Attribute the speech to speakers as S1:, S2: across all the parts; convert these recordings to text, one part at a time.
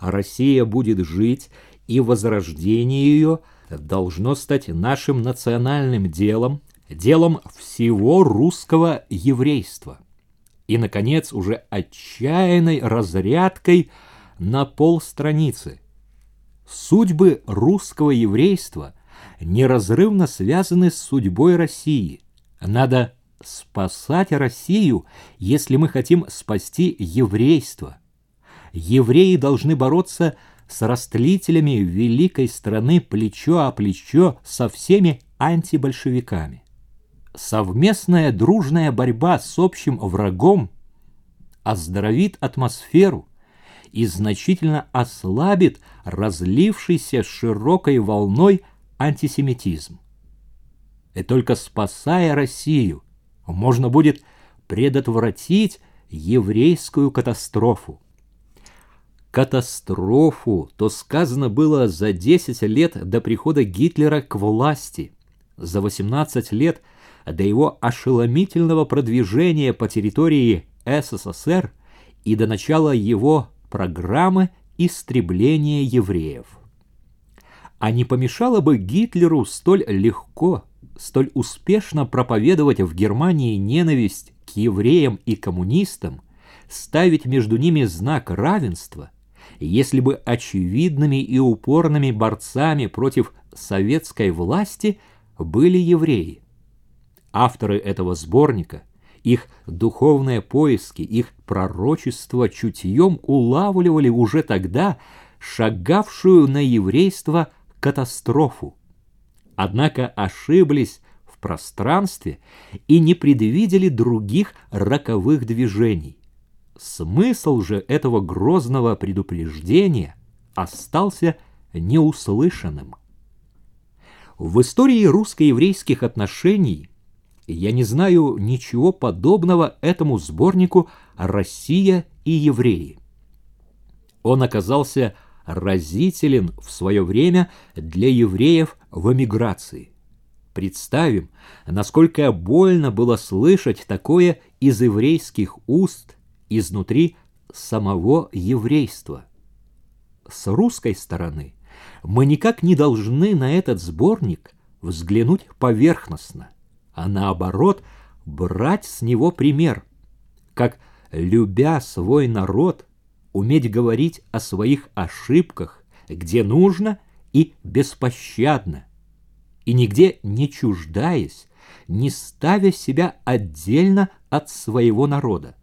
S1: Россия будет жить, и возрождение ее должно стать нашим национальным делом, делом всего русского еврейства. И, наконец, уже отчаянной разрядкой на полстраницы. Судьбы русского еврейства неразрывно связаны с судьбой России. Надо спасать Россию, если мы хотим спасти еврейство. Евреи должны бороться с растлителями великой страны плечо о плечо со всеми антибольшевиками. Совместная дружная борьба с общим врагом оздоровит атмосферу и значительно ослабит разлившийся широкой волной антисемитизм. И только спасая Россию, можно будет предотвратить еврейскую катастрофу. Катастрофу, то сказано было за 10 лет до прихода Гитлера к власти, за 18 лет до его ошеломительного продвижения по территории СССР и до начала его программы истребления евреев. А не помешало бы Гитлеру столь легко столь успешно проповедовать в Германии ненависть к евреям и коммунистам, ставить между ними знак равенства, если бы очевидными и упорными борцами против советской власти были евреи. Авторы этого сборника, их духовные поиски, их пророчество чутьем улавливали уже тогда шагавшую на еврейство катастрофу однако ошиблись в пространстве и не предвидели других роковых движений. Смысл же этого грозного предупреждения остался неуслышанным. В истории русско-еврейских отношений я не знаю ничего подобного этому сборнику «Россия и евреи». Он оказался разителен в свое время для евреев в эмиграции. Представим, насколько больно было слышать такое из еврейских уст, изнутри самого еврейства. С русской стороны мы никак не должны на этот сборник взглянуть поверхностно, а наоборот брать с него пример, как, любя свой народ, уметь говорить о своих ошибках, где нужно и беспощадно, и нигде не чуждаясь, не ставя себя отдельно от своего народа.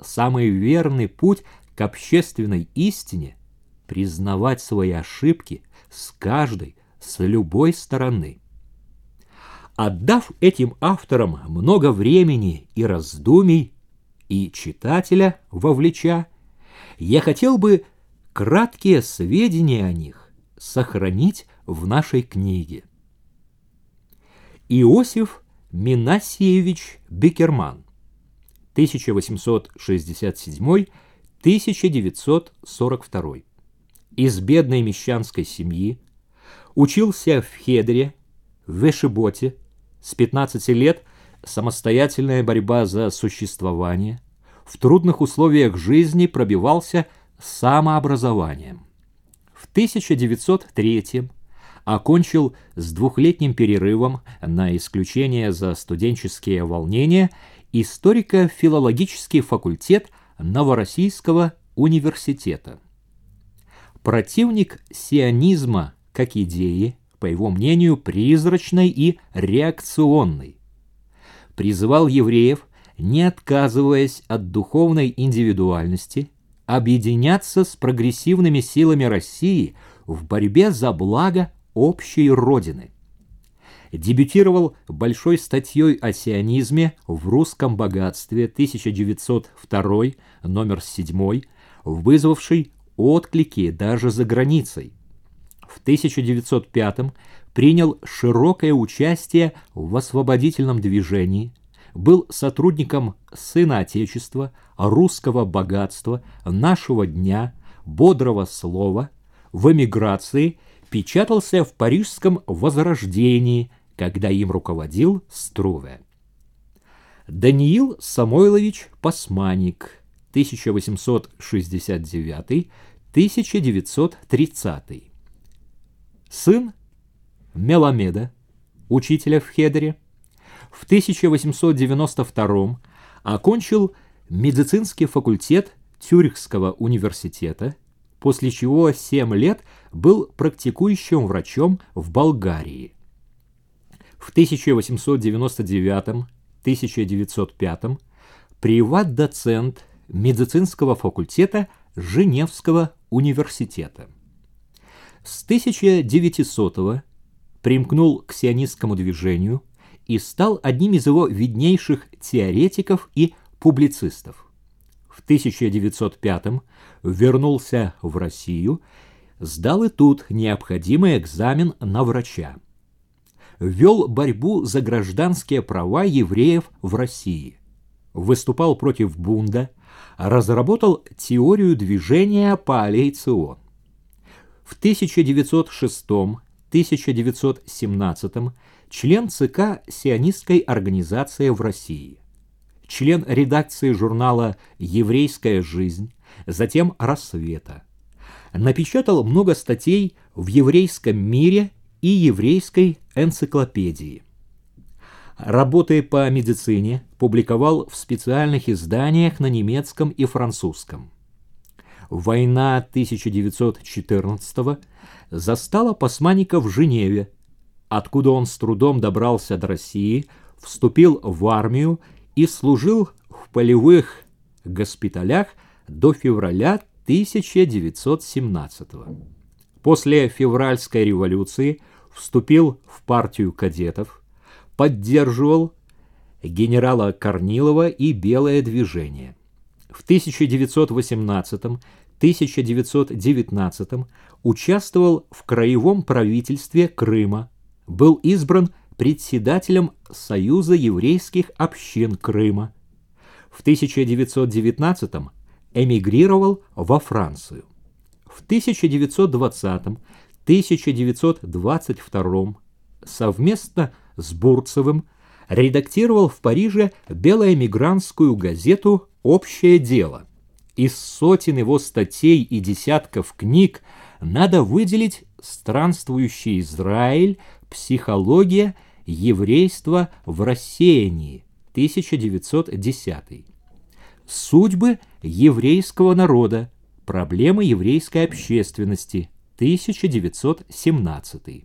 S1: Самый верный путь к общественной истине – признавать свои ошибки с каждой, с любой стороны. Отдав этим авторам много времени и раздумий, и читателя вовлеча, я хотел бы краткие сведения о них сохранить в нашей книге. Иосиф Минасиевич Бекерман 1867-1942 из бедной мещанской семьи, учился в Хедре, в Вешеботе, с 15 лет самостоятельная борьба за существование – в трудных условиях жизни пробивался самообразованием. В 1903 окончил с двухлетним перерывом на исключение за студенческие волнения историко-филологический факультет Новороссийского университета. Противник сионизма как идеи, по его мнению, призрачной и реакционной. Призывал евреев не отказываясь от духовной индивидуальности, объединяться с прогрессивными силами России в борьбе за благо общей Родины. Дебютировал большой статьей о сионизме в «Русском богатстве» 1902, номер 7, вызвавший отклики даже за границей. В 1905 принял широкое участие в освободительном движении – был сотрудником Сына Отечества, русского богатства, нашего дня, бодрого слова, в эмиграции, печатался в парижском «Возрождении», когда им руководил Струве. Даниил Самойлович Пасманик, 1869 1930. Сын Меламеда, учителя в Хедере, в 1892 окончил медицинский факультет Тюрихского университета, после чего 7 лет был практикующим врачом в Болгарии. В 1899-1905 приват-доцент медицинского факультета Женевского университета. С 1900 примкнул к сионистскому движению и стал одним из его виднейших теоретиков и публицистов. В 1905 вернулся в Россию, сдал и тут необходимый экзамен на врача. Вел борьбу за гражданские права евреев в России. Выступал против бунда, разработал теорию движения по аллее Цион. В 1906-1917 член ЦК сионистской организации в России, член редакции журнала «Еврейская жизнь», затем «Рассвета». Напечатал много статей в «Еврейском мире» и «Еврейской энциклопедии». Работы по медицине публиковал в специальных изданиях на немецком и французском. Война 1914 застала Пасманика в Женеве, откуда он с трудом добрался до России, вступил в армию и служил в полевых госпиталях до февраля 1917 После февральской революции вступил в партию кадетов, поддерживал генерала Корнилова и Белое движение. В 1918-1919 участвовал в краевом правительстве Крыма, был избран председателем Союза еврейских общин Крыма. В 1919 эмигрировал во Францию. В 1920-1922 совместно с Бурцевым редактировал в Париже белоэмигрантскую газету «Общее дело». Из сотен его статей и десятков книг надо выделить «Странствующий Израиль. Психология. Еврейства в рассеянии» 1910. «Судьбы еврейского народа. Проблемы еврейской общественности» 1917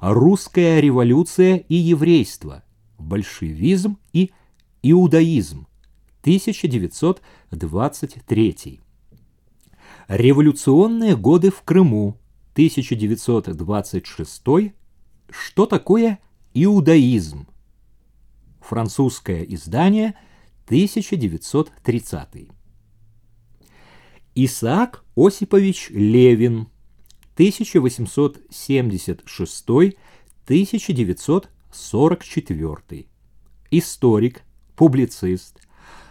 S1: русская революция и еврейство, большевизм и иудаизм, 1923. Революционные годы в Крыму, 1926. Что такое иудаизм? Французское издание, 1930. Исаак Осипович Левин, 1876-1944. Историк, публицист.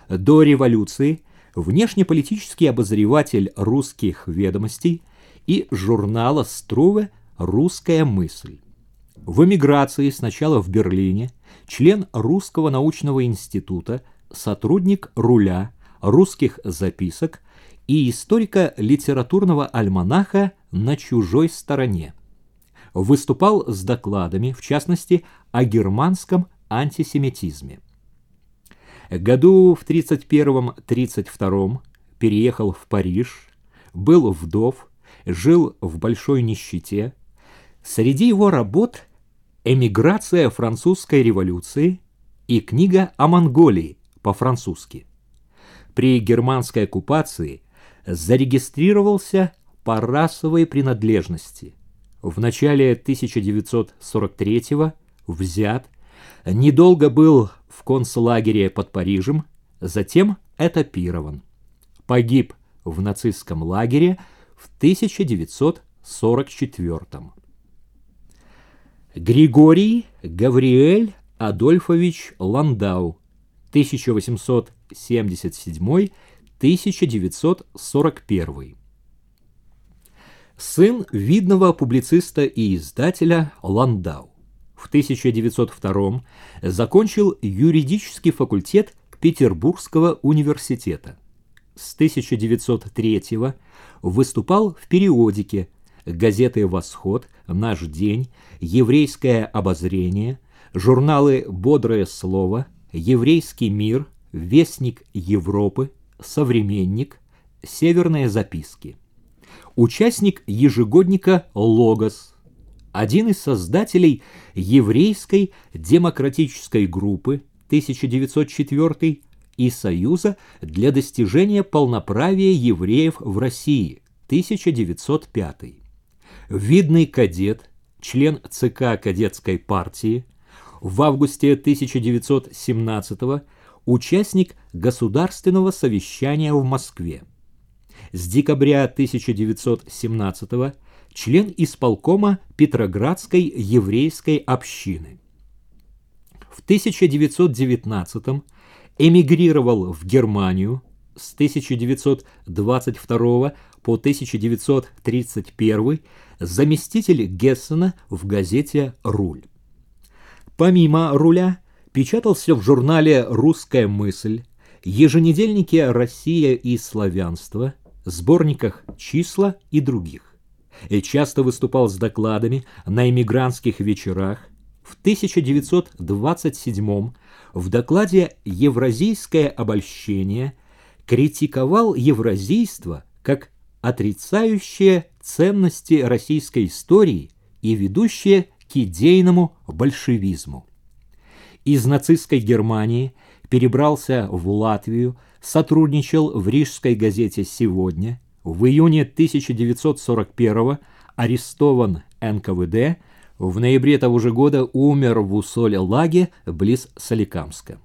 S1: До революции внешнеполитический обозреватель русских ведомостей и журнала Струве «Русская мысль». В эмиграции сначала в Берлине, член Русского научного института, сотрудник руля, русских записок и историка литературного альманаха на чужой стороне. Выступал с докладами, в частности, о германском антисемитизме. Году в 31-32 переехал в Париж, был вдов, жил в большой нищете. Среди его работ «Эмиграция французской революции» и книга о Монголии по-французски. При германской оккупации зарегистрировался по расовой принадлежности. В начале 1943-го взят, недолго был в концлагере под Парижем, затем этапирован. Погиб в нацистском лагере в 1944 -м. Григорий Гавриэль Адольфович Ландау, 1877-1941 сын видного публициста и издателя Ландау. В 1902 закончил юридический факультет Петербургского университета. с 1903 выступал в периодике газеты «Восход», «Наш день», «Еврейское обозрение», журналы «Бодрое слово», «Еврейский мир», «Вестник Европы», «Современник», «Северные записки». Участник ежегодника «Логос», один из создателей еврейской демократической группы 1904 и Союза для достижения полноправия евреев в России 1905. Видный кадет, член ЦК кадетской партии, в августе 1917 участник Государственного совещания в Москве. С декабря 1917 член исполкома Петроградской еврейской общины. В 1919 эмигрировал в Германию с 1922 по 1931 заместитель Гессена в газете «Руль». Помимо «Руля» печатался в журнале «Русская мысль», еженедельнике «Россия и славянство», сборниках «Числа» и других. И часто выступал с докладами на эмигрантских вечерах. В 1927 в докладе «Евразийское обольщение» критиковал евразийство как отрицающее ценности российской истории и ведущее к идейному большевизму. Из нацистской Германии перебрался в Латвию, сотрудничал в рижской газете «Сегодня», в июне 1941 арестован НКВД, в ноябре того же года умер в Усоль-Лаге близ Соликамска.